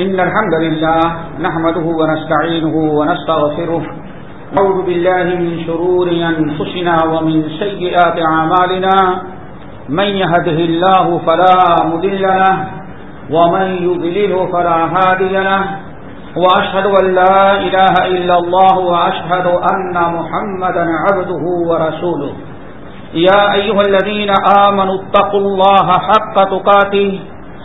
إن الحمد لله نحمده ونستعينه ونستغفره نعوذ بالله من شرور أنفسنا ومن سيئات عمالنا من يهده الله فلا مدل له ومن يضلله فلا هادي له وأشهد أن لا إله إلا الله وأشهد أن محمدا عبده ورسوله يا أيها الذين آمنوا اتقوا الله حق تقاته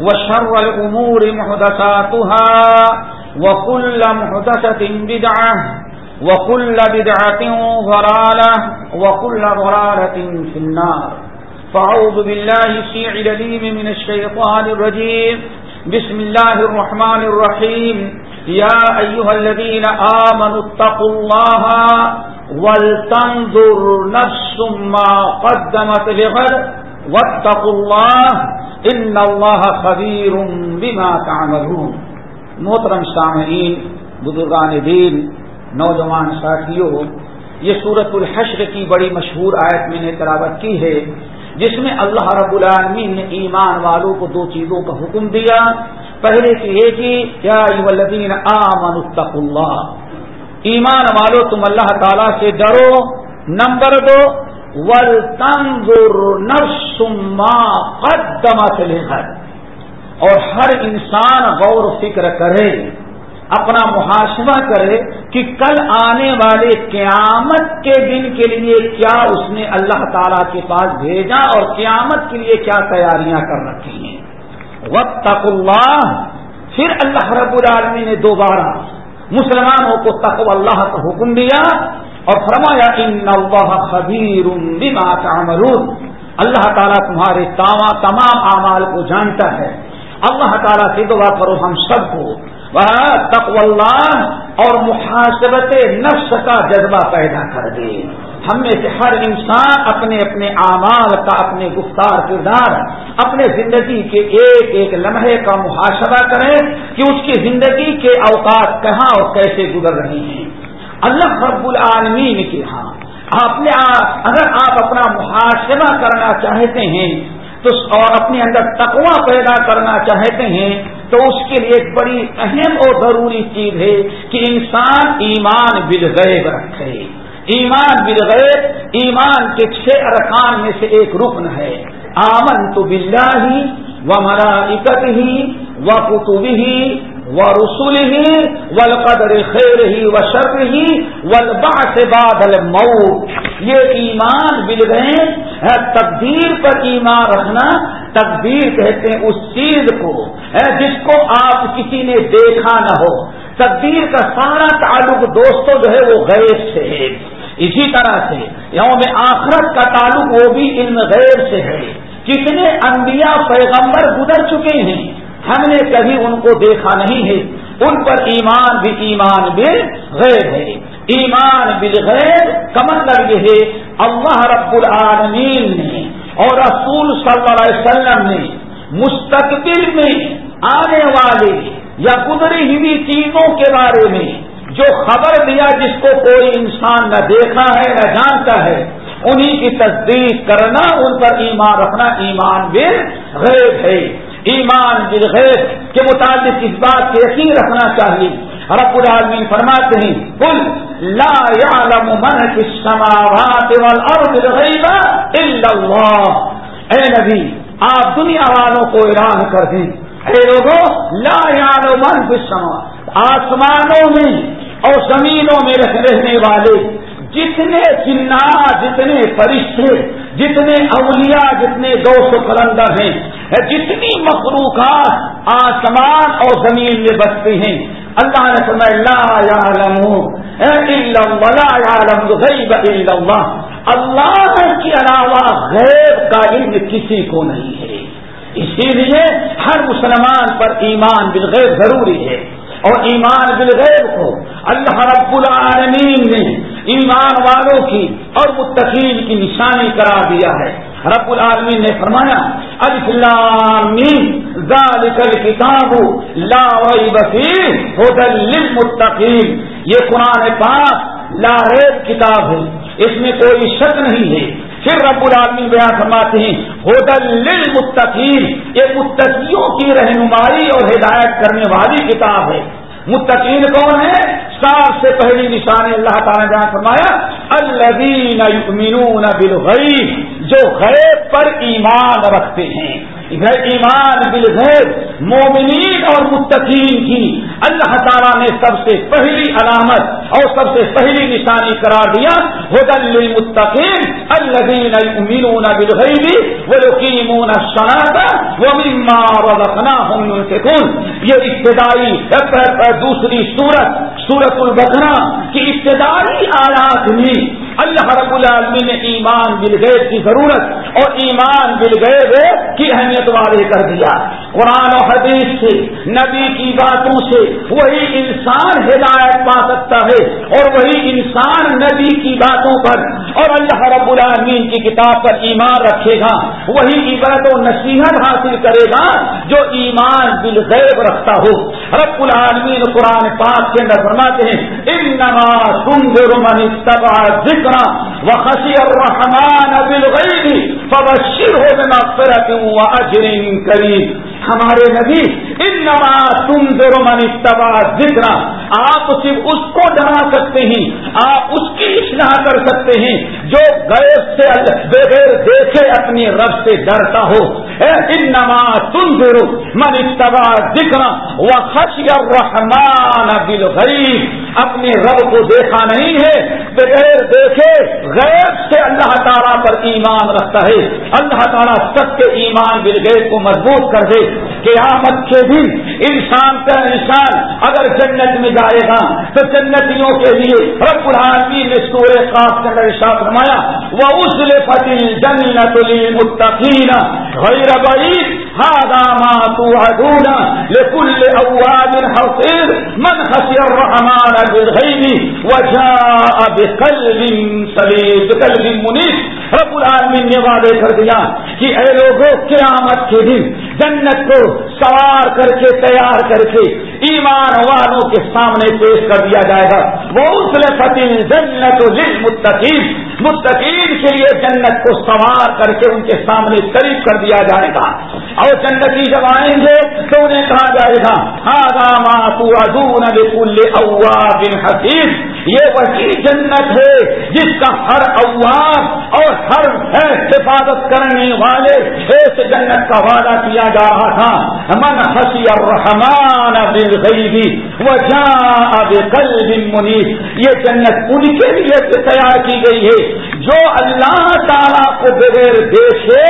وشر الأمور محدثاتها وكل محدثة بدعة وكل بدعة ضرالة وكل ضرالة في النار. فأعوذ بالله سيع لليم من الشيطان الرجيم. بسم الله الرحمن الرحيم. يا أيها الذين آمنوا اتقوا الله ولتنظر نفس ما قدمت لغد. واتقوا الله ان اللہ خبیر بما تعملون۔ محترم سامعین بزرگان دین، نوجوان ساتھیوں، یہ سورت الحشر کی بڑی مشہور آیت میں نے تلاوت کی ہے، جس میں اللہ رب العالمین نے ایمان والوں کو دو چیزوں کا حکم دیا۔ پہلے کی یہ کہ کیا آمن اللہ۔ ایمان والو، تم اللہ تعالی سے ڈرو نمبر دو۔ ول تنظر نفس قدمت لغد اور ہر انسان غور فکر کرے، اپنا محاسبہ کرے کہ کل آنے والے قیامت کے دن کے لیے کیا اس نے اللہ تعالی کے پاس بھیجا اور قیامت کے لیے کیا تیاریاں کر رکھی ہیں۔ وقت اللہ پھر اللہ رب العالمی نے دوبارہ مسلمانوں کو تقو اللہ کا حکم دیا۔ اور فرمایا ان اللہ خبیر بما تعملون. اللہ تعالیٰ تمہارے تمام اعمال کو جانتا ہے۔ اللہ تعالیٰ سے دعا کرو ہم سب کو۔ تقو اللہ اور محاسبت نفس کا جذبہ پیدا کر دے۔ ہم میں سے ہر انسان اپنے اپنے اعمال کا اپنے گفتار کردار، اپنے زندگی کے ایک ایک لمحے کا محاسبہ کرے کہ اس کی زندگی کے اوقات کہاں اور کیسے گزر رہی ہیں۔ اللہ رب العالمین کے ہاں۔ آپ نے اگر آپ اپنا محاسبہ کرنا چاہتے ہیں، تو اور اپنے اندر تقوا پیدا کرنا چاہتے ہیں، تو اس کے لیے ایک بڑی اہم اور ضروری چیز ہے کہ انسان ایمان بالغیب رکھے۔ ایمان بالغیب، ایمان کے چھ ارکان میں سے ایک رکن ہے۔ آمن تو بلّہ ہی و مراکت ہی و کتب ہی و رسول ہی ولقدر خیر ہی و شر ہی ولبا سے بادل مئو یہ ایمان بل گئے تقدیر پر ایمان رکھنا. تقدیر کہتے ہیں اس چیز کو. جس کو آپ کسی نے دیکھا نہ ہو. تقدیر کا سارا تعلق دوستوں جو ہے وہ غیر سے ہے. اسی طرح سے یوم آخرت کا تعلق وہ بھی علم غیر سے ہے. کتنے انبیاء پیغمبر گزر چکے ہیں. ہم نے کبھی ان کو دیکھا نہیں ہے۔ ان پر ایمان بھی ایمان بل غیر ہے۔ ایمان بل غیر کا مطلب یہ ہے، اللہ رب العالمین نے اور رسول صلی اللہ علیہ وسلم نے مستقبل میں آنے والے یا گزری ہوئی چیزوں کے بارے میں جو خبر دیا جس کو کوئی انسان نہ دیکھا ہے، نہ جانتا ہے، انہی کی تصدیق کرنا، ان پر ایمان رکھنا ایمان بل غیر ہے۔ ایمان بالغیب کے متعلق اس بات کے یقین رکھنا چاہیے۔ رب العالمین فرماتے ہیں کل لا يعلم من في السماوات والارض الغیب الا اللہ اے نبی، آپ دنیا والوں کو اعلان کر دیں۔ اے لوگوں، لا يعلم من في السماوات۔ آسمانوں میں اور زمینوں میں رہنے والے جتنے جنات، جتنے فرشتے جتنے اولیاء، جتنے دو سو کلندر ہیں جتنی مخلوقات آسمان اور زمین میں بستے ہیں۔ اللہ نے فرمایا، لا يعلم الا الله يعلم الغيب الا اللہ کے علاوہ غیب کا علم کسی کو نہیں ہے۔ اسی لیے ہر مسلمان پر ایمان بالغیب ضروری ہے۔ اور ایمان بالغیب کو اللہ رب العالمین نے ایمان والوں کی اور متقین کی نشانی قرار دیا ہے۔ رب العالمین نے فرمایا ذالک الکتاب، لا ریب فیہ ہدى للمتقین۔ یہ قرآن پاک لا ریب کتاب ہے۔ اس میں کوئی شک نہیں ہے۔ پھر رب العالمین بیان فرماتے ہیں ہودل للمتقین۔ یہ متقیوں کی رہنمائی اور ہدایت کرنے والی کتاب ہے۔ متقین کون ہیں؟ سب سے پہلی نشان اللہ تعالیٰ نے جہاں فرمایا الدین یؤمنون بالغیب، جو غیب پر ایمان رکھتے ہیں۔ ایمان، بالغیب، مومنین اور متقین کی۔ اللہ تعالیٰ نے سب سے پہلی علامت اور سب سے پہلی نشانی قرار دیا ہودل للمتقین، الذین یؤمنون بالغیب ویقیمون الصلاة ومما رزقناهم ينفقون۔ یہ ابتدائی دوسری سورت سورت البقرہ کی ابتدائی آیات میں اللہ رب العالمین نے ایمان بالغیب کی ضرورت اور ایمان بالغیب کی اہمیت واضح کر دیا۔ قرآن و حدیث سے، نبی کی باتوں سے وہی انسان ہدایت پا سکتا ہے اور وہی انسان نبی کی باتوں پر اور اللہ رب العالمین کی کتاب پر ایمان رکھے گا۔ وہی عبرت و نصیحت حاصل کرے گا جو ایمان بالغیب رکھتا ہو۔ رب العالمین قرآن پاک کے اندر فرماتے ہیں، انما تنظر من اتبع ذکر وخشی الرحمن بالغیب فبشرہ بمغفرت و اجر کریم۔ ہمارے نبی ان تم ذرو من تبا ذکر آپ صرف اس کو ڈرا سکتے ہیں، آپ اس کی اصلاح کر سکتے ہیں جو غیر سے بغیر دیکھے اپنی رب سے ڈرتا ہو۔ ان نما تم ذرو من تبا ذکر وہ خشی الرحمان بالغیب۔ اپنے رب کو دیکھا نہیں ہے، بغیر دیکھے غیر سے اللہ تعالیٰ پر ایمان رکھتا ہے۔ اللہ تعالیٰ سب کے ایمان بالغیب کو مضبوط کر دے۔ قیامت کے دن انسان کا انسان اگر جنت میں جائے گا تو جنتیوں کے لیے رب العالمین نے سورے خاص کا ارشاد فرمایا وہ اسل فتل جنت متقین غیر بعید هذا ما توعدون لكل اواب حفيظ من خشي الرحمن بالغيب وجاء بقلب سليم، بقلب منيب. رب العالمین نے وعدے کر دیا کہ اے لوگوں قیامت کے دن جنت کو سوار کر کے تیار کر کے ایمان والوں کے سامنے پیش کر دیا جائے گا۔ وہ اس فتح جنت متقین متقین کے لیے جنت کو سوار کر کے ان کے سامنے قریب کر دیا جائے گا۔ اور جنتی جب آئیں گے تو انہیں کہا جائے گا بن حسین یہ وہی جنت ہے جس کا ہر اواب اور ہر حفاظت کرنے والے ایسے جنت کا وعدہ کیا جا رہا تھا۔ من ہنسی الرحمان بالغیبی وجاء بقلب منیب۔ یہ جنت ان کے لیے تیار کی گئی ہے جو اللہ تعالیٰ کو بغیر دیکھے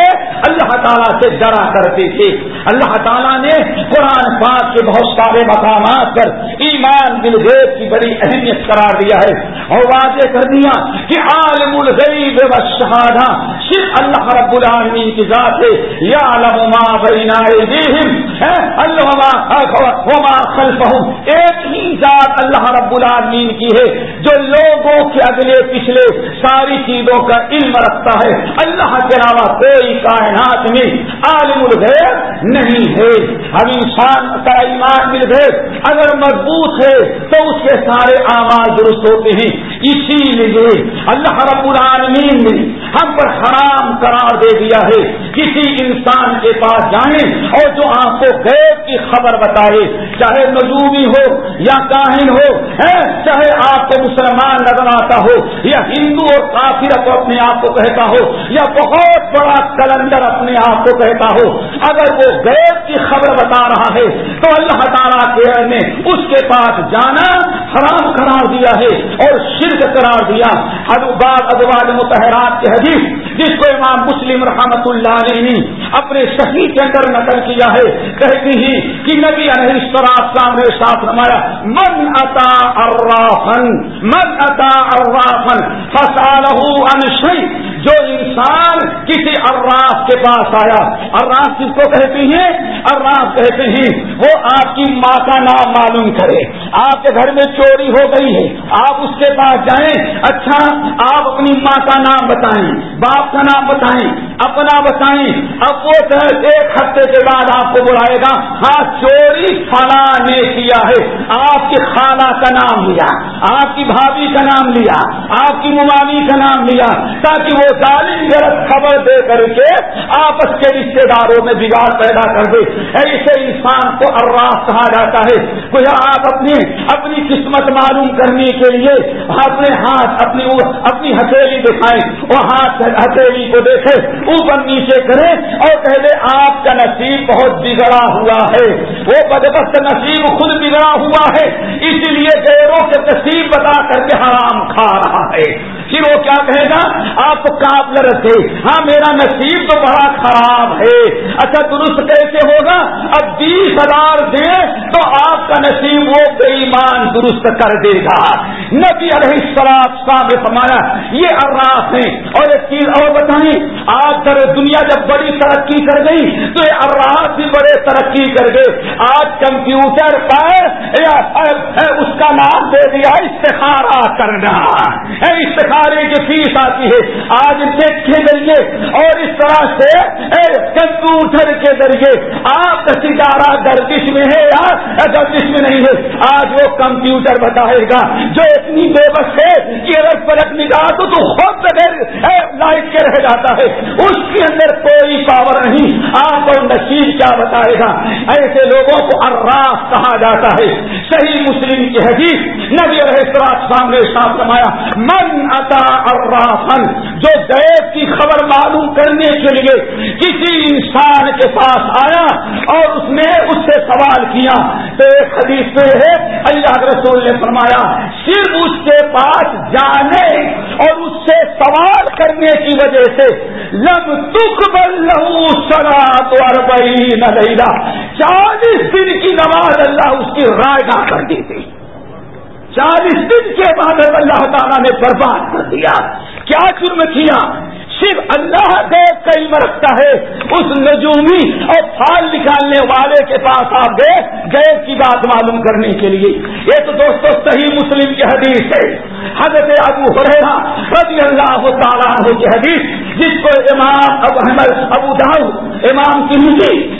اللہ تعالیٰ سے ڈرا کرتے تھے اللہ تعالیٰ نے قرآن پاک کے بہت سارے مقامات پر ایمان بالغیب کی بڑی اہمیت قرار دیا ہے اور واضح کر دیا کہ عالم الغیب و شہادہ صرف اللہ رب العالمین کی ذات ہے۔ یا علم بین اللہ خلفہم۔ ایک ہی ذات اللہ رب العالمین کی ہے۔ جو لوگوں کے اگلے پچھلے ساری چیز چیزوں کا علم رکھتا ہے۔ اللہ کے علاوہ کوئی کائنات میں عالم الغیب نہیں ہے۔ ہم انسان کا ایمان مل اگر مضبوط ہے تو اس کے سارے آواز درست ہوتے ہیں۔ اسی لیے اللہ رب العالمین نے ہم پر حرام قرار دے دیا ہے۔ کسی انسان کے پاس جائیں اور جو آپ کو غیب کی خبر بتائے، چاہے نجومی ہو یا کاہن ہو چاہے آپ کو مسلمان نظر آتا ہو یا ہندو اور کافر کو اپنے آپ کو کہتا ہو یا بہت بڑا کلندر اپنے آپ کو کہتا ہو، اگر وہ غیب کی خبر بتا رہا ہے تو اللہ تعالیٰ کے نے اس کے پاس جانا حرام قرار دیا ہے اور شرک قرار دیا۔ ادوباد ادواد متحرات کے حدیث جس کو امام مسلم رحمت اللہ علیہ اپنے صحیح کے اندر نقل کیا ہے، کہتی ہی کہ نبی علیہ السلام نے ساتھ نمایا من اتا ارافن من اتا ارافن فسالہ انشی جو انسان کسی اراف کے پاس آیا اراف کس کو کہتی ہیں؟ اراف کہتے ہیں، وہ آپ کی ماں کا نام معلوم کرے۔ آپ کے گھر میں چوری ہو گئی ہے۔ آپ اس کے پاس جائیں۔ اچھا آپ اپنی ماں کا نام بتائیں۔ باپ کا نام بتائیں۔ اپنا بتائیں اب وہ ایک ہفتے کے بعد آپ کو بلائے گا ہاں چوری فلاں نے کیا ہے۔ آپ کی خالہ کا نام لیا، آپ کی بھابھی کا نام لیا، آپ کی ممانی کا نام لیا، تاکہ وہ ظالم غلط خبر دے کر کے آپس کے رشتے داروں میں بگاڑ پیدا کر دے۔ ایسے انسان کو ارراف کہا جاتا ہے۔ کوئی آپ اپنی اپنی قسمت معلوم کرنے کے لیے اپنے ہاتھ، اپنی اپنی ہتھیلی دکھائیں۔ وہ ہاتھ، ہتھیلی کو دیکھے۔ اوپر نیچے کرے اور کہہ آپ کا نصیب بہت بگڑا ہوا ہے۔ وہ بدبست نصیب خود بگڑا ہوا ہے۔ اسی لیے غیروں کے نصیب بتا کر کے حرام کھا رہا ہے۔ پھر وہ کیا کہے گا؟ آپ کاپ رکھے۔ ہاں میرا نصیب تو بڑا خراب ہے۔ اچھا درست کیسے ہوگا؟ اب بیس ہزار دے تو آپ کا نصیب وہ بے ایمان درست کر دے گا۔ نبی علیہ السلام صاحب فرمایا، یہ اراف ہیں۔ اور ایک چیز اور بتائیں آج کر دنیا جب بڑی ترقی کر گئی، تو یہ اراف بھی بڑے ترقی کر گئے۔ آج کمپیوٹر پر اس کا نام دے دیا، استخارہ کرنا۔ استخارہ کی فیس آتی ہے۔ آج نیٹ کے ذریعے اور اس طرح سے کمپیوٹر کے ذریعے آپ کا ستارہ گردش میں ہے یا گردش میں نہیں ہے۔ آج وہ کمپیوٹر بتائے گا، جو اتنی بے بس ہے کہ اگر پلٹ نکال تو خود بغیر لائٹ کے رہ جاتا ہے۔ اس کے اندر کوئی پاور نہیں۔ آپ کو نصیب کیا بتائے گا؟ ایسے لوگوں کو اراف کہا جاتا ہے۔ صحیح مسلم کی حدیث نبی رہے سامنے ساتھ رمایا من الرافن جو غیب کی خبر معلوم کرنے کے لیے کسی انسان کے پاس آیا اور اس نے اس سے سوال کیا، تو ایک حدیث میں ہے، اللہ رسول نے فرمایا، صرف اس کے پاس جانے اور اس سے سوال کرنے کی وجہ سے لم تقبل بل لہو سڑا تو چالیس دن کی نماز اللہ اس کی رائے نہ کر دی تھی چالیس دن کے بعد اللہ تعالیٰ نے برباد کر دیا. کیا جرم کیا؟ صرف اللہ دیکھ کا علم رکھتا ہے، اس نجومی اور پھال نکالنے والے کے پاس آپ گئے گئے کی بات معلوم کرنے کے لیے۔ یہ تو دوستو صحیح مسلم کی حدیث ہے۔ حضرت ابو حریرا رضی اللہ تعالیٰ عنہ کی حدیث، جس کو امام ابو احمد ابو داؤ امام کی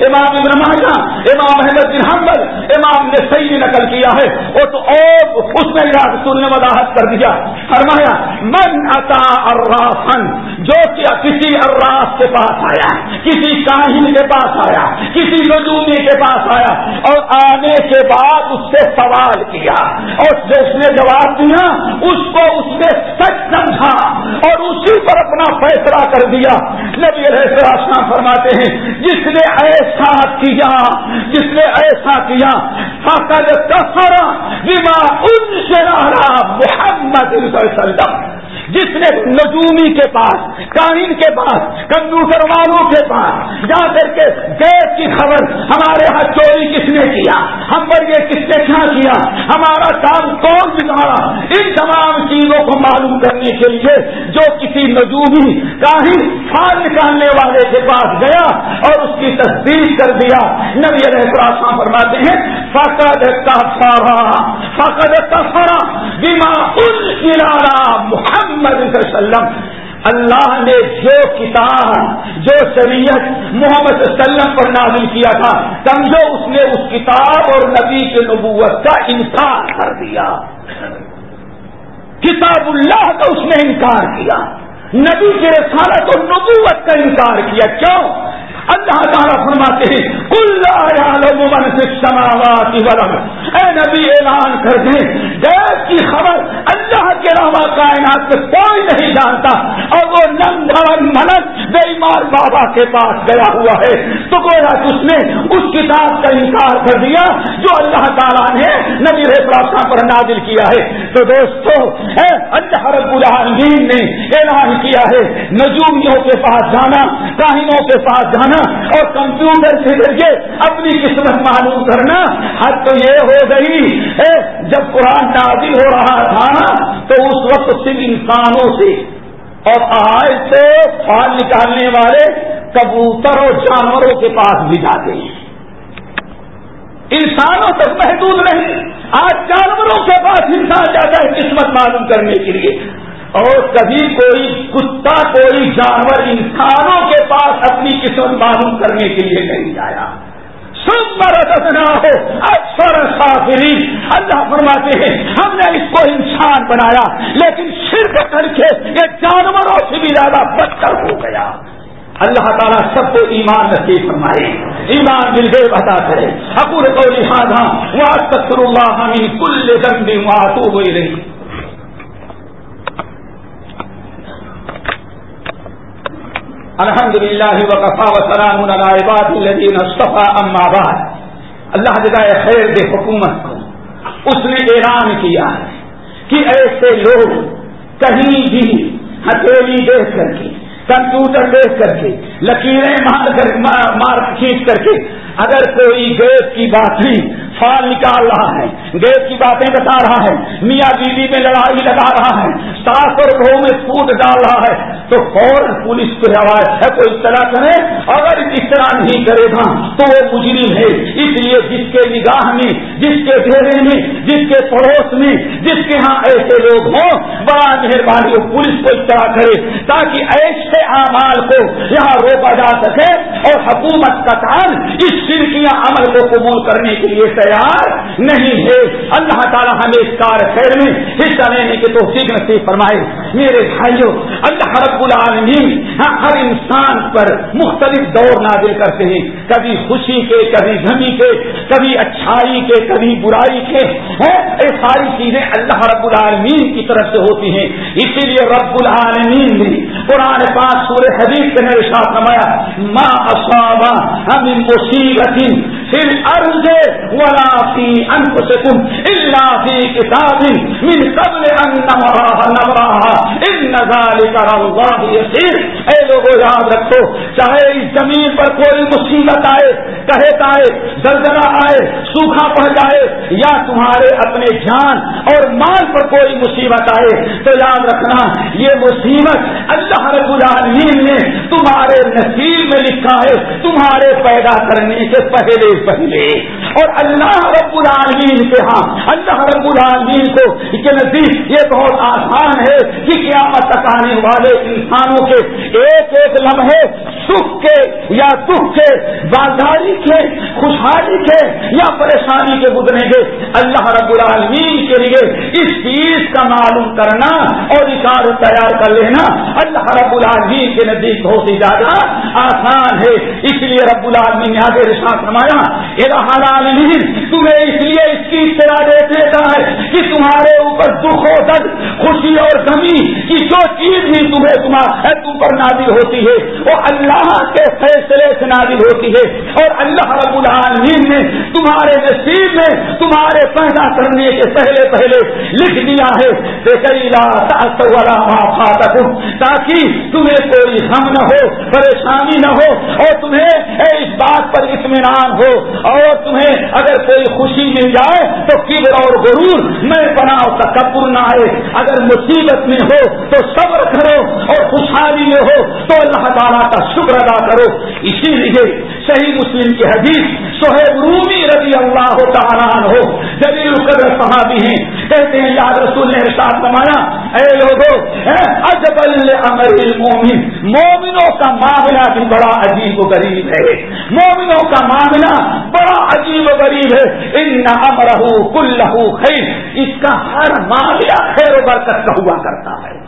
امام ابن ماجہ، امام احمد بن حمل امام نے صحیح نقل کیا ہے۔ وہ تو اور اس میں رسول وضاحت کر دیا۔ فرمایا من اتا الرافن جو کسی اراف کے پاس آیا، کسی کاہن کے پاس آیا، کسی نجومی کے پاس آیا، اور آنے کے بعد اس سے سوال کیا، اور جس نے جواب دیا، اس کو اس نے سچ سمجھا، اور اسی پر اپنا فیصلہ کر دیا۔ نبی رہسرا فرماتے ہیں، جس نے ایسا کیا، جس نے ایسا کیا، فقد کفر بما انشر محمد صلی اللہ علیہ وسلم۔ جس نے نجومی کے پاس، کائن کے پاس، کمپیوٹر والوں کے پاس جا کر کے گیس کی خبر ہمارے ہاں چوری کس نے کیا؟ ہم پر یہ کس نے کیا کیا؟ ہمارا کام کون بگاڑا ان تمام چیزوں کو معلوم کرنے کے لیے جو کسی نجومی کاہن پھال نکالنے والے کے پاس گیا اور اس کی تصدیق کر دیا، نبی علیہ فرماتے ہیں فقد کفارا فقد کفارا بیما ان محمد محمد صلی اللہ علیہ وسلم. اللہ نے جو کتاب، جو شریعت محمد صلی اللہ علیہ وسلم پر نازل کیا تھا، سمجھو اس نے اس کتاب اور نبی کے نبوت کا انکار کر دیا۔ کتاب اللہ کا اس نے انکار کیا۔ نبی کے رسالت و نبوت کا انکار کیا۔ کیوں؟ اللہ تعالیٰ فرماتے ہیں کل اے نبی، اعلان کر دیں گیس کی خبر اللہ کے علاوہ کائنات میں کوئی نہیں جانتا۔ اور وہ نندن منت بے مار بابا کے پاس گیا ہوا ہے۔ تو گویا اس نے اس کتاب کا انکار کر دیا، جو اللہ تعالیٰ نے نبی رحا پر نازل کیا ہے۔ تو دوستو اللہ رب العالمین نے اعلان کیا ہے، نجومیوں کے پاس جانا، کاہنوں کے پاس جانا اور کمپیوٹر کے ذریعے اپنی قسمت معلوم کرنا، حد تو یہ ہو گئی جب قرآن نازل ہو رہا تھا، تو اس وقت صرف انسانوں سے اور آج سے پھال نکالنے والے کبوتر اور جانوروں کے پاس بھی جاتے ہیں۔ انسانوں تک محدود نہیں، آج جانوروں کے پاس انسان جاتا ہے قسمت معلوم کرنے کے لیے۔ اور کبھی کوئی کتا، کوئی جانور انسانوں کے پاس اپنی قسمت معلوم کرنے کے لیے نہیں جایا۔ سب نہ ہو اکثر سافری اللہ فرماتے ہیں، ہم نے اس کو انسان بنایا، لیکن صرف کر کے یہ جانوروں سے بھی زیادہ بدتر ہو گیا۔ اللہ تعالیٰ سب کو ایمان نصیب فرمائے۔ ایمان دل گئے بتا کرے۔ حقور کو لہٰذا وہ تک اللہ کل گندی وہاں تو ہوئی رہی الحمد للہ وقفا وسلام الدین صفا اما بعد۔ اللہ جگہ خیر دے حکومت کو اس نے اعلان کیا ہے کہ ایسے لوگ کہیں بھی ہتھیلی دیکھ کر کے، کمپیوٹر دیکھ کر کے، لکیریں مار کر، مار کھینچ کر کے، اگر کوئی گیس کی باتیں فال نکال رہا ہے گیس کی باتیں بتا رہا ہے، میاں بیوی میں لڑائی لگا رہا ہے، ساس اور بہو میں پھوٹ ڈال رہا ہے۔ تو فوراً پولیس کو روایت ہے، کوئی طرح کرے، اگر اس طرح نہیں کرے گا تو وہ مجرم ہے۔ اس لیے جس کے نگاہ میں، جس کے گھیرے میں، جس کے پڑوس میں، جس کے ہاں ایسے لوگ ہوں، بڑا مہربانی ہو پولیس کو اس طرح کرے، تاکہ ایسے اعمال کو یہاں روکا جا سکے اور حکومت کا کام اس سرکیاں عمل کو قبول کرنے کے لیے تیار نہیں ہے۔ اللہ تعالیٰ ہمیں اس کار خیر میں حصہ لینے کے تو نصیب فرمائے۔ میرے بھائیوں اللہ رب العالمین ہاں، ہر انسان پر مختلف دور نازل کرتے ہیں۔ کبھی خوشی کے، کبھی غمی کے، کبھی اچھائی کے، کبھی برائی کے ہاں، یہ ساری چیزیں اللہ رب العالمین کی طرف سے ہوتی ہیں۔ اسی لیے رب العالمین نے قرآن پاک سورہ حدیث کے میرے ساتھ نمایا ماں ہم مصیبت پھر ارض ولا فی انفسکم الا فی کتاب من قبل ان نمراها ان ذلك اے لوگوں یاد رکھو، چاہے اس زمین پر کوئی مصیبت آئے، کہت آئے، زلزلہ آئے، سوکھا پڑ جائے، یا تمہارے اپنے جان اور مال پر کوئی مصیبت آئے، تو یاد رکھنا، یہ مصیبت اللہ رب العالمین نے تمہارے نصیب میں لکھا ہے، تمہارے پیدا کرنے سے پہلے پہلے۔ اور اللہ رب العالمین کے ہاں اللہ رب العالمین کو کے نزدیک یہ بہت آسان ہے کہ قیامت تک آنے والے انسانوں کے ایک ایک لمحے سکھ کے یا دکھ کے بازاری کے، خوشحالی کے یا پریشانی کے گزریں گے۔ اللہ رب العالمین کے لیے اس چیز کا معلوم کرنا اور اشار تیار کر لینا اللہ رب العالمین کے نزدیک بہت ہی زیادہ آسان ہے۔ اس لیے رب العالمین نے آگے رشاط فرمایا عالمین تمہیں اس لیے اس کی اطلاع دیکھ لیتا ہے کہ تمہارے اوپر دکھ و درد، خوشی اور کمی کی جو چیز بھی تمہیں تمہارا تم پر نازل ہوتی ہے۔ وہ اللہ کے فیصلے سے نازل ہوتی ہے۔ اور اللہ رب العالمین نے تمہارے نصیب میں تمہارے پیدا کرنے کے پہلے پہلے لکھ دیا ہے۔ تاکہ تمہیں کوئی غم نہ ہو، پریشانی نہ ہو، اور تمہیں اس بات پر اطمینان ہو۔ اور تمہیں اگر کوئی خوشی مل جائے تو کبر اور غرور، میں بناؤ تکبر نہ آئے اگر مصیبت میں ہو تو صبر کرو اور خوشحالی میں ہو تو اللہ تعالیٰ کا شکر ادا کرو۔ اسی لیے صحیح مسلم کی حدیث سہیب رومی رضی اللہ تعالیٰ ہو جلیل القدر صحابی ہیں، کہتے ہیں یاد رسول نے ساتھ نمایا اے لوگوں اجب امر المومن، مومنوں کا معاملہ بھی بڑا عجیب و غریب ہے۔ مومنوں کا معاملہ بڑا عجیب و غریب ہے۔ ان امرہ کل خیر، اس کا ہر معاملہ خیر و برکت کا ہوا کرتا ہے۔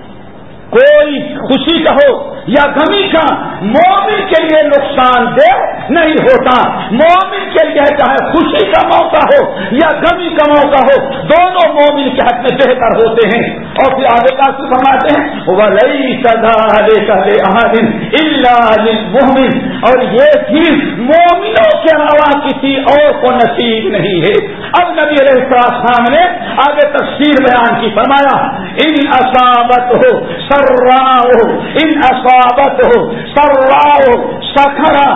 کوئی خوشی کا ہو یا غمی کا، مومن کے لیے نقصان دہ نہیں ہوتا۔ مومن کے لیے چاہے خوشی کا موقع ہو یا غمی کا موقع ہو، دونوں مومن کے حق میں بہتر ہوتے ہیں۔ اور پھر آگے کا فرماتے ہیں وہ لئی سدا مومن اور یہ چیز مومنوں کے علاوہ کسی اور کو نصیب نہیں ہے۔ اب نبی علیہ السلام نے آگے تفسیر بیان کی، فرمایا ان اصابت ہو سراؤ ان اصابت ہو سراؤ سکھرا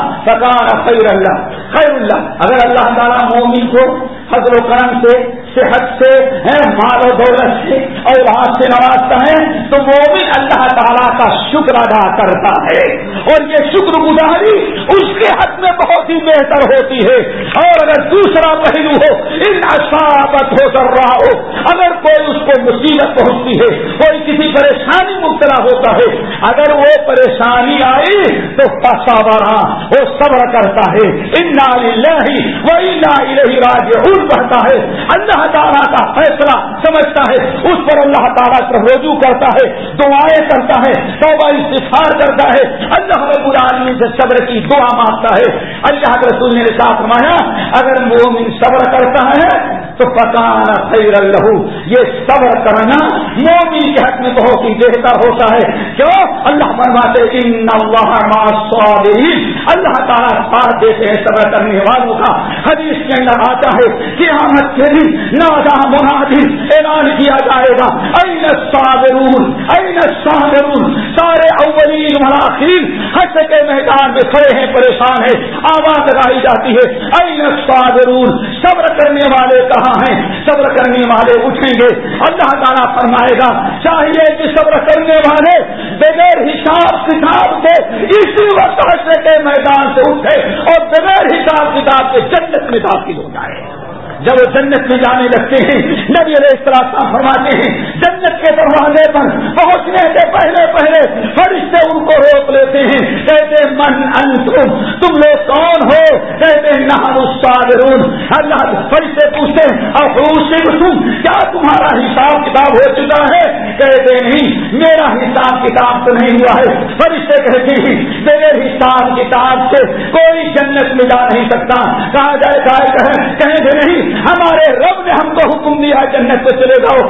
خیر اللہ خیر اللہ اگر اللہ تعالیٰ مومن کو حضر و کرم سے صحت سے مال و دولت سے، اور سے نوازتا ہے، تو وہ بھی اللہ تعالیٰ کا شکر ادا کرتا ہے۔ اور یہ شکر گزاری اس کے حق میں بہت ہی بہتر ہوتی ہے۔ اور اگر دوسرا پہلو ہو، ان اصابت ہو کر رہا ہو اگر کوئی اس کو مصیبت پہنچتی ہے، کوئی کسی پریشانی مبتلا ہوتا ہے، اگر وہ پریشانی آئی تو پسا وہ صبر کرتا ہے۔ ان نالی وہی نہ راج بڑھتا ہے۔ اللہ اللہ تعالیٰ کا فیصلہ سمجھتا ہے، اس پر اللہ تعالیٰ کا رجوع کرتا ہے، دعائیں کرتا ہے، توبہ استفار کرتا ہے۔ اللہ رب العالمین سے صبر کی دعا مانگتا ہے۔ اللہ کے رسول نے ساتھ مایا اگر مومن صبر کرتا ہے تو پکانا خیر اللہ یہ صبر کرنا مومن کے حق میں بہت ہی بہتر ہوتا ہے۔ کیوں؟ اللہ فرماتے ان اللہ اللہ تعالیٰ ساتھ دیتے ہیں صبر کرنے والوں کا حدیث کے اندر آتا ہے کہ قیامت کے دن نادا منادی اعلان کیا جائے گا۔ این صابرون این صابرون سارے اولین مراخیر حج کے میدان میں کھڑے ہیں، پریشان ہیں۔ آواز لگائی جاتی ہے این صابرون صبر کرنے والے کہاں؟ ہیں، صبر کرنے والے اٹھیں گے۔ اللہ تعالیٰ فرمائے گا، چاہیے کہ صبر کرنے والے بغیر حساب کتاب سے اسی وقت کے میدان سے اٹھے اور بغیر حساب کتاب کے جنت میں داخل ہو جائے۔ جب وہ جنت میں جانے لگتے ہیں، نبی علیہ السلام فرماتے ہیں، جنت کے دروازے پر پہنچنے سے پہلے پہلے فرشتے ان کو روک لیتے ہیں۔ کہتے من انتم، تم لوگ کون ہو کہتے نہرون اللہ فرشتے پوچھتے اور تم کیا تمہارا حساب کتاب ہو چکا ہے؟ کہتے نہیں، میرا حساب کتاب تو نہیں ہوا ہے۔ فرشتے کہتے ہیں، میرے حساب کتاب سے کوئی جنت میں جا نہیں سکتا۔ کہا جائے کہیں کہیں گے نہیں، ہمارے رب نے ہم کو حکم دیا جنت پہ چلے جاؤ۔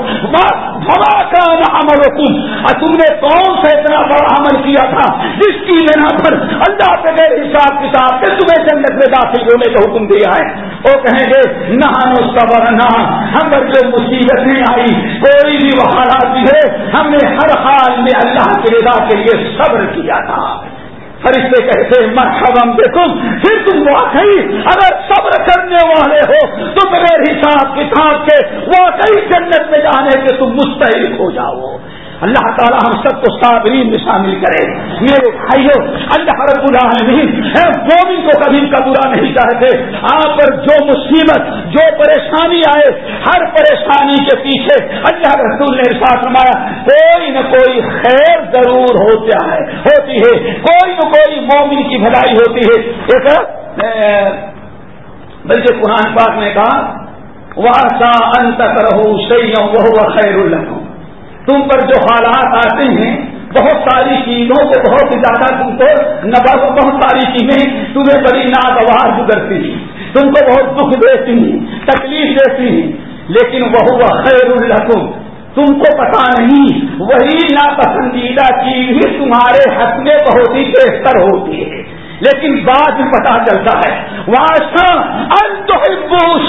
بڑا کام عمل حکم تم نے کون سا اتنا بڑا عمل کیا تھا؟ جس کی بنا پر اللہ کے غیر حساب کتاب سے تمہیں جنت میں داخل ہونے کا حکم دیا ہے۔ وہ کہیں گے، نہ صبر نہ ہم پر جو مصیبتیں آئی کوئی بھی وہ حالات ہے، ہم نے ہر حال میں اللہ کے رضا کے لیے صبر کیا تھا۔ فرشتے کہتے ہیں، مرحبا دیکھو، پھر تم واقعی اگر صبر کرنے والے ہو، تو بغیر حساب کتاب کے واقعی جنت میں جانے کے تم مستحق ہو جاؤ۔ اللہ تعالیٰ ہم سب کو صابرین میں شامل کرے۔ میرے بھائیوں اللہ رب العالمین مومن کو کبھی کا برا نہیں چاہتے۔ آپ پر جو مصیبت، جو پریشانی آئے، ہر پریشانی کے پیچھے اللہ رسول نے ساتھ رمایا کوئی نہ کوئی خیر ضرور ہوتا ہے، ہوتی ہے۔ کوئی نہ کوئی مومن کی بھلائی ہوتی ہے۔ ایک بلکہ قرآن پاک نے کہا وہ انت رہو سیوں وہ خیر الحم تم پر جو حالات آتے ہیں، بہت ساری چیزوں کو بہت زیادہ تم کو نبا کو بہت ساری چیزیں تمہیں بڑی ناگوار گزرتی ہیں۔ تم کو بہت دکھ دیتی ہیں، تکلیف دیتی ہیں، لیکن وہ خیر الحکم تم کو پتا نہیں، وہی ناپسندیدہ چیز ہی تمہارے حق میں بہت ہی بہتر ہوتی ہے۔ لیکن بعد میں پتا چلتا ہے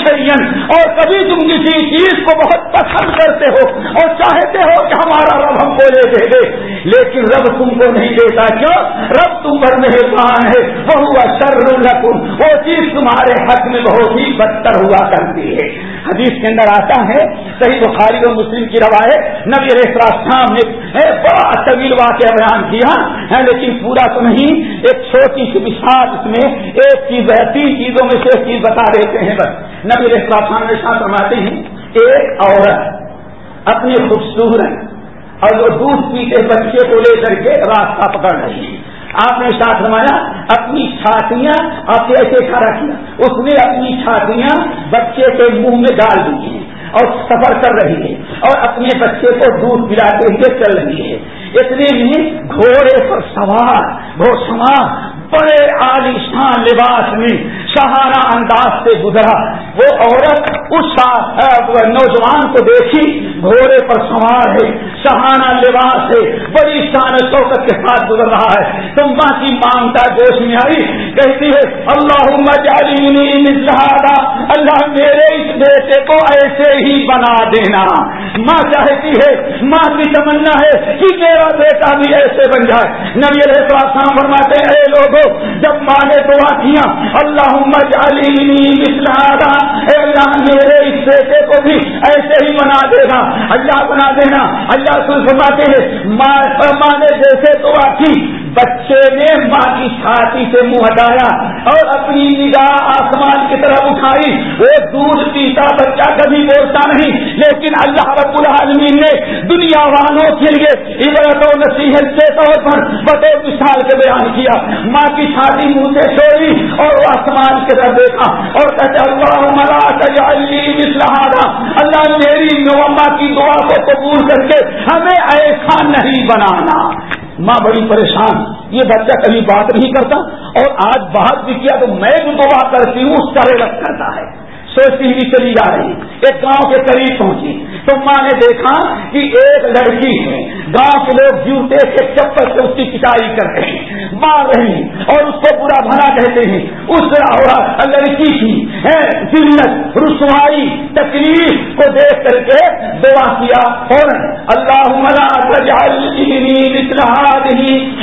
شرین اور کبھی تم کسی چیز کو بہت پسند کرتے ہو اور چاہتے ہو کہ ہمارا رب ہم کو لے دے دے۔ لیکن رب تم کو نہیں دیتا، کیوں؟ رب تم پر مہربان ہے۔ وہ ہوا شر وہ چیز تمہارے حق میں بہت ہی بدتر ہوا کرتی ہے۔ حدیث کے اندر آتا ہے، صحیح بخاری و مسلم کی روایت، نبی السلام نے بڑا طویل واقعہ بیان کیا ہے، لیکن پورا تو نہیں، ایک چھوٹی سی مثال اس میں ایک چیز ہے، تین چیزوں میں سے ایک چیز بتا دیتے ہیں بس۔ نبی السلام نے ساتھ فرماتے ہیں، ایک عورت اپنی خوبصورت اور وہ دودھ پیتے بچے کو لے کر کے راستہ پکڑ رہی ہے۔ آپ نے ساتھ روایا، اپنی چھاتیاں، آپ نے ایسے کھڑا کیا، اس نے اپنی چھاتیاں بچے کے منہ میں ڈال دی ہیں اور سفر کر رہی ہے اور اپنے بچے کو دودھ پلاتے ہوئے چل رہی ہے اتنے میں گھوڑے پر سوار گھوڑ سوار بڑے عالیشان لباس میں سہارا انداز سے گزرا۔ وہ عورت اس نوجوان کو دیکھی، گھوڑے پر سوار ہے سہانا لباس ہے، بڑی شان شوکت کے ساتھ گزر رہا ہے۔ تم ماں کی مانگتا گوشت میں آئی، کہتی ہے اللہ جالی اللہ میرے اس بیٹے کو ایسے ہی بنا دینا۔ ماں چاہتی ہے، ماں کی تمنا ہے کہ میرا بیٹا بھی ایسے بن جائے۔ نبی علیہ السلام فرماتے ہیں، اے لوگوں جب ماں نے دعا کیا اللہ اللہ میرے اس بیٹے کو بھی ایسے ہی بنا دے گا اللہ بنا دینا، اللہ فرماتے ہیں ماں نے جیسے دعا کی بچے نے ماں کی چھاتی سے منہ ہٹایا اور اپنی نگاہ آسمان کی طرف اٹھائی۔ وہ دودھ پیتا بچہ کبھی بولتا نہیں، لیکن اللہ رب العالمین نے دنیا والوں کے لیے عبرت و نصیحت کے طور پر بطور مثال کے بیان کیا۔ ماں کی چھاتی منہ سے چھوڑی اور وہ آسمان کی طرف دیکھا اور کہتے اللہ ملا اللہ میری نوما کی دعا کو قبول کر کے ہمیں ایسا نہیں بنانا۔ ماں بڑی پریشان، یہ بچہ کبھی بات نہیں کرتا اور آج بات بھی کیا تو میں بھی تو بات کرتی ہوں اس کا رکھ کرتا ہے سوچتی ہوئی چلی جا رہی۔ ایک گاؤں کے قریب پہنچی۔ تو ماں نے دیکھا کہ ایک لڑکی ہے۔ گاؤں کے لوگ جوتے سے چپل سے اس کی پٹائی کرتے ہیں۔ مار رہے ہیں اور اس کو برا بھلا کہتے ہیں۔ اس لڑکی کی ذلت، رسوائی، تکلیف کو دیکھ کر کے دعا کیا فوراً۔ اللہ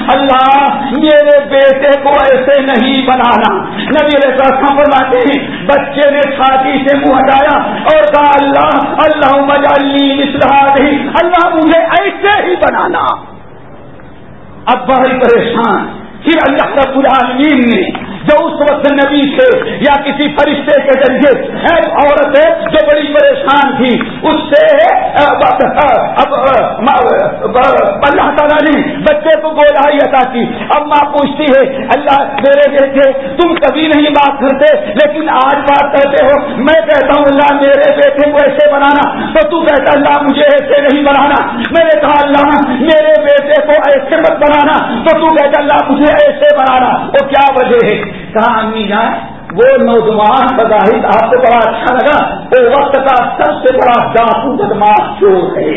اللہ، میرے بیٹے کو ایسے نہیں بنانا۔ نبی علیہ فرماتے ہیں، بچے نے چھاتی سے منہ ہٹایا اور کہا، اللہ اللہ مجالی نہیں اللہ مجھے ایسے ہی بنانا۔ اب بڑی پریشان، پھر اللہ رب العالمین نے جو اس وقت نبی سے یا کسی فرشتے کے ذریعے عورت ہے جو بڑی پریشان تھی۔ اس سے اللہ تعالیٰ نے بچے کو گولائی عطا کی۔ اب ماں پوچھتی ہے، اللہ میرے بیٹے، تم کبھی نہیں بات کرتے، لیکن آج بات کرتے ہو۔ میں کہتا ہوں، اللہ میرے بیٹے کو ایسے بنانا، تو تو کہتا، اللہ مجھے ایسے نہیں بنانا۔ میں نے کہا، اللہ میرے بیٹے کو ایسے مت بنانا۔ تو تو کہتا، اللہ مجھے ایسے بنانا۔ وہ کیا وجہ ہے؟ کہا امی جائیں؟ وہ نوجوان بظاہر آپ کو بڑا اچھا لگا، وہ وقت کا سب سے بڑا ڈاکو بدماش چور ہے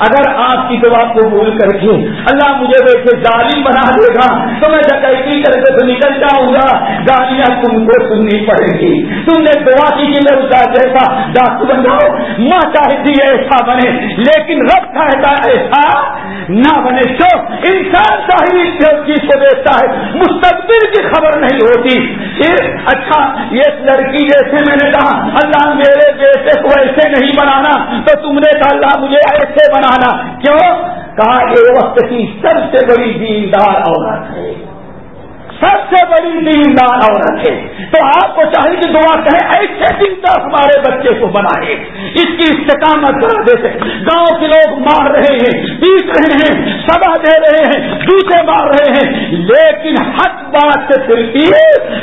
اگر آپ کی دعا کو بھول کر کے اللہ مجھے ویسے ظالم بنا دے گا۔ تو میں ڈکیتی کر کے تو نکل جاؤں گا۔ گالیاں تم کو سننی پڑے گی۔ تم نے دعا کی کہ میں جیسا ڈاکو بن جاؤ ماں چاہتی ہے ایسا بنے، لیکن رب چاہتا ایسا نہ بنے۔ تو انسان ظاہری چیز کو دیکھتا ہے۔ مستقبل کی خبر نہیں ہوتی۔ پھر اچھا یہ لڑکی جیسے میں نے کہا، اللہ میرے بیٹے کو ایسے نہیں بنانا۔ تو تم نے کہا، اللہ مجھے ایسے بنا۔ کیوں؟ کہا یہ وقت کی سب سے بڑی دیندار عورت ہے۔ سب سے بڑی دیندار عورت ہے۔ تو آپ کو چاہیے کہ دعا کریں، ایسے دیندار ہمارے بچے کو بنائے۔ اس کی استقامت کرا دیتے گاؤں کے لوگ مار رہے ہیں، پیٹ رہے ہیں سبا دے رہے ہیں، جوتے مار رہے ہیں۔ لیکن حق بات سے پھرتی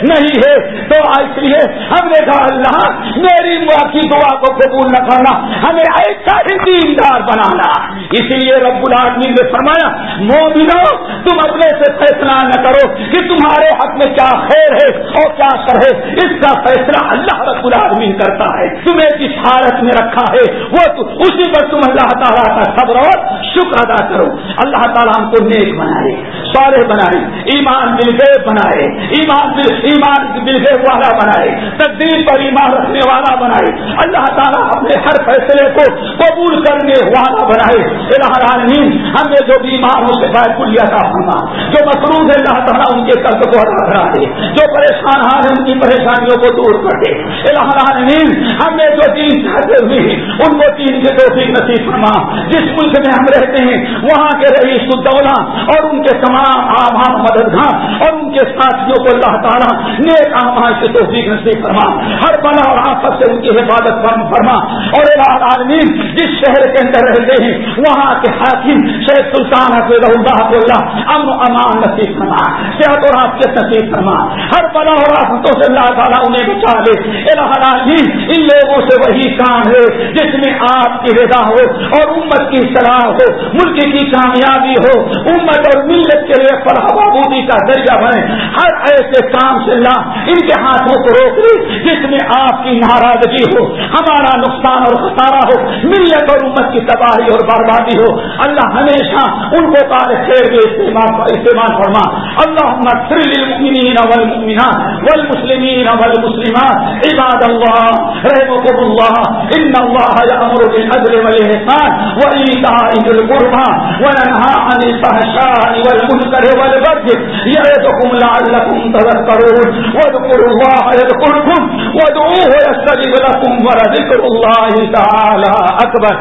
نہیں ہے۔ تو اس لیے ہم نے کہا، اللہ، میری ماں کی دعا کو قبول نہ کرنا، ہمیں ایسا ہی دیندار بنانا۔ اسی لیے رب العالمین نے فرمایا مومنو تم اپنے سے فیصلہ نہ کرو کہ تم ہمارے حق میں کیا خیر ہے اور کیا شر ہے؟ اس کا فیصلہ اللہ رب العالمین کرتا ہے۔ تمہیں جس حالت میں رکھا ہے، وہ اسی پر تم اللہ تعالیٰ کا صبر اور شکر ادا کرو۔ اللہ تعالیٰ ہم کو نیک بنائے سارے بنائے، ایمان دل گئے بنائے، ایمان دل ایمان دل گئے والا بنائے، تقدیر پر ایمان رکھنے والا بنائے۔ اللہ تعالیٰ اپنے ہر فیصلے کو قبول کرنے والا بنائے۔ اللہ العالمین ہمیں جو بیماروں سے بیت کلیا کا ہونا جو مصروف ہے اللہ تعالیٰ ان کے قرض کو ادا کرا دے جو پریشان حال ہیں، ان کی پریشانیوں کو دور کر دے العالمین، ہم نے جو دین چاہتے ہوئے ان کو دین کے توفیق نصیب فرما۔ جس ملک میں ہم رہتے ہیں، وہاں کے رئیس الدولہ اور ان کے تمام آمان مددگار اور ان کے ساتھیوں کو اللہ تعالیٰ نیک آمان سے توفیق نصیب فرما۔ ہر بنا اور آفت سے ان کی حفاظت فرما اور عالمین جس شہر کے اندر رہتے ہیں، وہاں کے حاکم شیخ سلطان حفظ اللہ کو اللہ امن امان نصیب فرما۔ صحت اور آپ کے نصیب فرما، ہر بنا اور آفتوں سے اللہ تعالیٰ انہیں بچا لے۔ العالمین، ان لوگوں سے وہی کام ہے جس میں آپ کی رضا ہو اور امت کی صلاح ہو، ملک کی کامیابی ہو۔ امت اور ملت کے لیے فلاح بابودی کا ذریعہ بنے۔ ہر ایسے کام سے اللہ ان کے ہاتھوں کو روک لے جس میں آپ کی ناراضگی ہو، ہمارا نقصان اور خسارا ہو، ملت اور امت کی تباہی اور بربادی ہو۔ اللہ ہمیشہ ان کو کار خیر کے استعمال استعمال فرما۔ اللہ اغفر والمؤمنات والمسلمین والمسلمات. عباد اللہ رحمكم اللہ ان اللہ یامر بالعدل والإحسان وإيتاء ذي القربى وينهى عن الفحشاء والمنكر والبغي يعظكم لعلكم تذكرون. واذكروا الله يذكركم وادعوه يستجب لكم ولذكر الله تعالى أكبر.